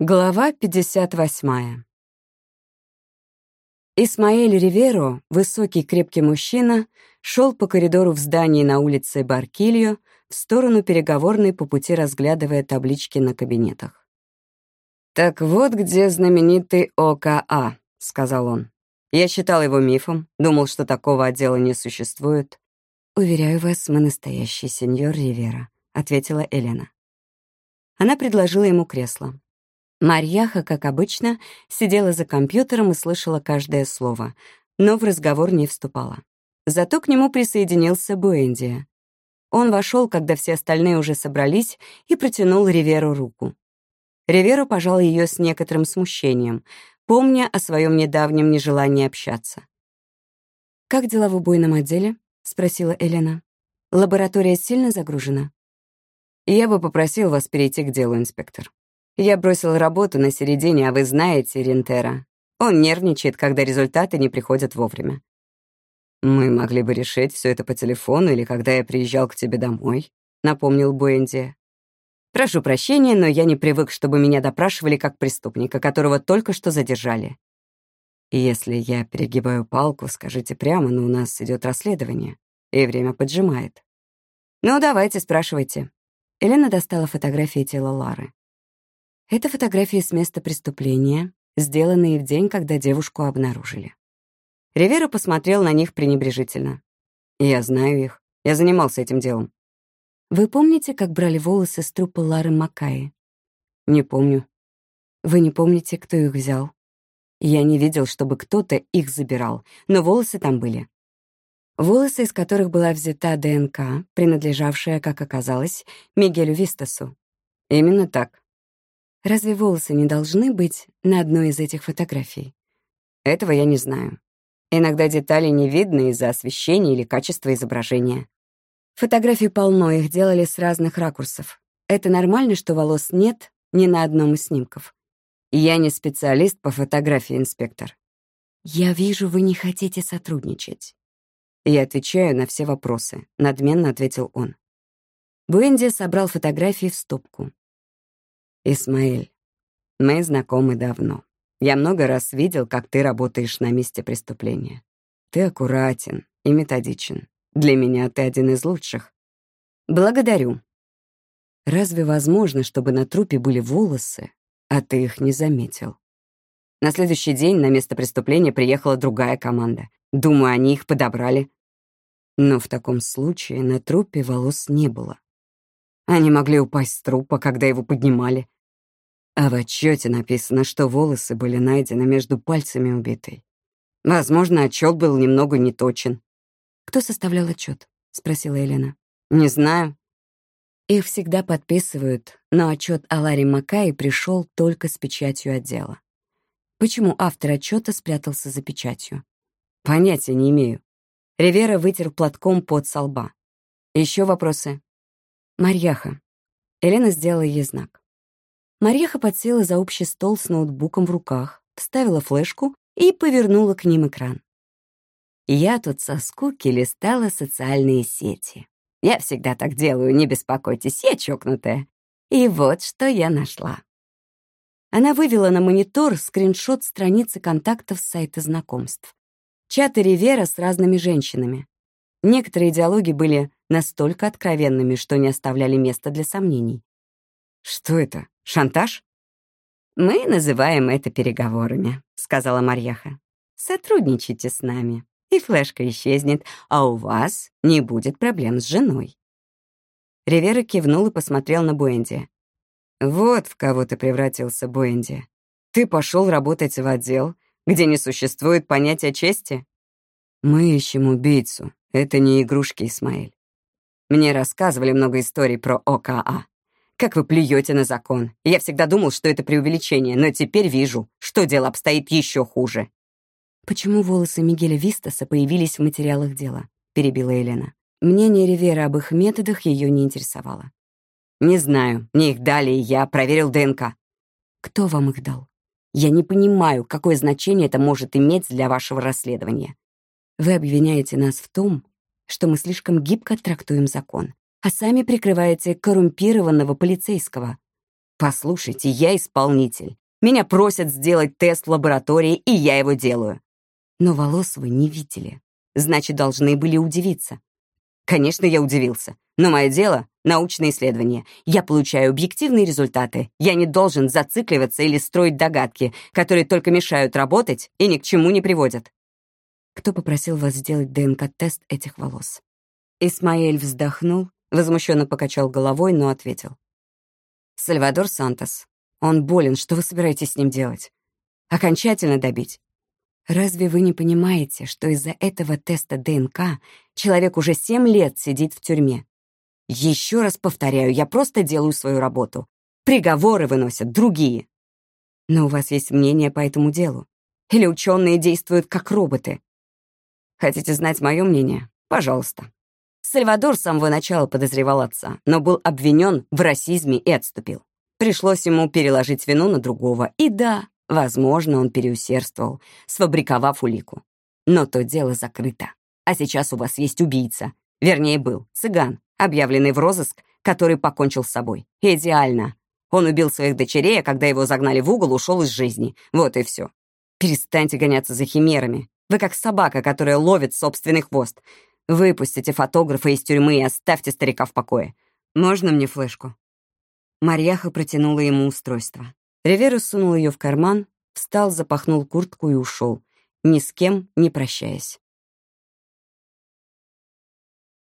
Глава 58. Исмаэль Риверо, высокий крепкий мужчина, шел по коридору в здании на улице Баркильо в сторону переговорной по пути разглядывая таблички на кабинетах. «Так вот где знаменитый ОКА», — сказал он. «Я считал его мифом, думал, что такого отдела не существует». «Уверяю вас, мы настоящий сеньор Ривера», — ответила Елена. Она предложила ему кресло. Марьяха, как обычно, сидела за компьютером и слышала каждое слово, но в разговор не вступала. Зато к нему присоединился Буэндия. Он вошел, когда все остальные уже собрались, и протянул Риверу руку. Риверу пожал ее с некоторым смущением, помня о своем недавнем нежелании общаться. «Как дела в убойном отделе?» — спросила Элена. «Лаборатория сильно загружена?» «Я бы попросил вас перейти к делу, инспектор. Я бросил работу на середине, а вы знаете Рентера. Он нервничает, когда результаты не приходят вовремя. Мы могли бы решить все это по телефону или когда я приезжал к тебе домой, напомнил Буэнди. Прошу прощения, но я не привык, чтобы меня допрашивали как преступника, которого только что задержали. Если я перегибаю палку, скажите прямо, но у нас идет расследование, и время поджимает. Ну, давайте, спрашивайте. Елена достала фотографии тела Лары. Это фотографии с места преступления, сделанные в день, когда девушку обнаружили. Ривера посмотрел на них пренебрежительно. «Я знаю их. Я занимался этим делом». «Вы помните, как брали волосы с трупа Лары Макаи?» «Не помню». «Вы не помните, кто их взял?» «Я не видел, чтобы кто-то их забирал, но волосы там были». Волосы, из которых была взята ДНК, принадлежавшая, как оказалось, Мигелю Вистасу. Именно так. Разве волосы не должны быть на одной из этих фотографий? Этого я не знаю. Иногда детали не видны из-за освещения или качества изображения. Фотографий полно, их делали с разных ракурсов. Это нормально, что волос нет ни на одном из снимков. Я не специалист по фотографии, инспектор. Я вижу, вы не хотите сотрудничать. Я отвечаю на все вопросы, надменно ответил он. Буэнди собрал фотографии в стопку. «Исмаэль, мы знакомы давно. Я много раз видел, как ты работаешь на месте преступления. Ты аккуратен и методичен. Для меня ты один из лучших. Благодарю. Разве возможно, чтобы на трупе были волосы, а ты их не заметил? На следующий день на место преступления приехала другая команда. Думаю, они их подобрали. Но в таком случае на трупе волос не было. Они могли упасть с трупа, когда его поднимали. А в отчете написано, что волосы были найдены между пальцами убитой. Возможно, отчет был немного неточен. «Кто составлял отчет? спросила Елена. «Не знаю». Их всегда подписывают, но отчет о Ларе Макае пришел только с печатью отдела. Почему автор отчета спрятался за печатью? Понятия не имею. Ривера вытер платком под со лба. Еще вопросы? Марьяха. Елена сделала ей знак. Марьяха подсела за общий стол с ноутбуком в руках, вставила флешку и повернула к ним экран. Я тут со скуки листала социальные сети. Я всегда так делаю, не беспокойтесь, я чокнутая. И вот что я нашла. Она вывела на монитор скриншот страницы контактов с сайта знакомств. Чаты Ривера с разными женщинами. Некоторые диалоги были настолько откровенными, что не оставляли места для сомнений. Что это? Шантаж? Мы называем это переговорами, сказала Марьяха. Сотрудничайте с нами, и флешка исчезнет, а у вас не будет проблем с женой. Ривера кивнул и посмотрел на Буэнди. «Вот в кого ты превратился, Буэнди. Ты пошел работать в отдел, где не существует понятия чести?» «Мы ищем убийцу. Это не игрушки, Исмаэль. Мне рассказывали много историй про ОКА. Как вы плюете на закон. Я всегда думал, что это преувеличение, но теперь вижу, что дело обстоит еще хуже. «Почему волосы Мигеля Вистаса появились в материалах дела?» — перебила Елена. Мнение Ривера об их методах ее не интересовало. «Не знаю. Мне их дали, и я проверил ДНК». «Кто вам их дал?» «Я не понимаю, какое значение это может иметь для вашего расследования. Вы обвиняете нас в том, что мы слишком гибко трактуем закон а сами прикрываете коррумпированного полицейского. Послушайте, я исполнитель. Меня просят сделать тест в лаборатории, и я его делаю. Но волос вы не видели. Значит, должны были удивиться. Конечно, я удивился. Но мое дело — научные исследования. Я получаю объективные результаты. Я не должен зацикливаться или строить догадки, которые только мешают работать и ни к чему не приводят. Кто попросил вас сделать ДНК-тест этих волос? Исмаэль вздохнул, возмущенно покачал головой, но ответил. Сальвадор Сантос. Он болен, что вы собираетесь с ним делать? Окончательно добить? Разве вы не понимаете, что из-за этого теста ДНК человек уже семь лет сидит в тюрьме? Еще раз повторяю, я просто делаю свою работу. Приговоры выносят другие. Но у вас есть мнение по этому делу? Или ученые действуют как роботы? Хотите знать мое мнение? Пожалуйста. Сальвадор с самого начала подозревал отца, но был обвинен в расизме и отступил. Пришлось ему переложить вину на другого. И да, возможно, он переусердствовал, сфабриковав улику. Но то дело закрыто. А сейчас у вас есть убийца. Вернее, был цыган, объявленный в розыск, который покончил с собой. Идеально. Он убил своих дочерей, а когда его загнали в угол, ушел из жизни. Вот и все. Перестаньте гоняться за химерами. Вы как собака, которая ловит собственный хвост. Выпустите фотографа из тюрьмы и оставьте старика в покое. Можно мне флешку?» Марьяха протянула ему устройство. Ривера сунул ее в карман, встал, запахнул куртку и ушел, ни с кем не прощаясь.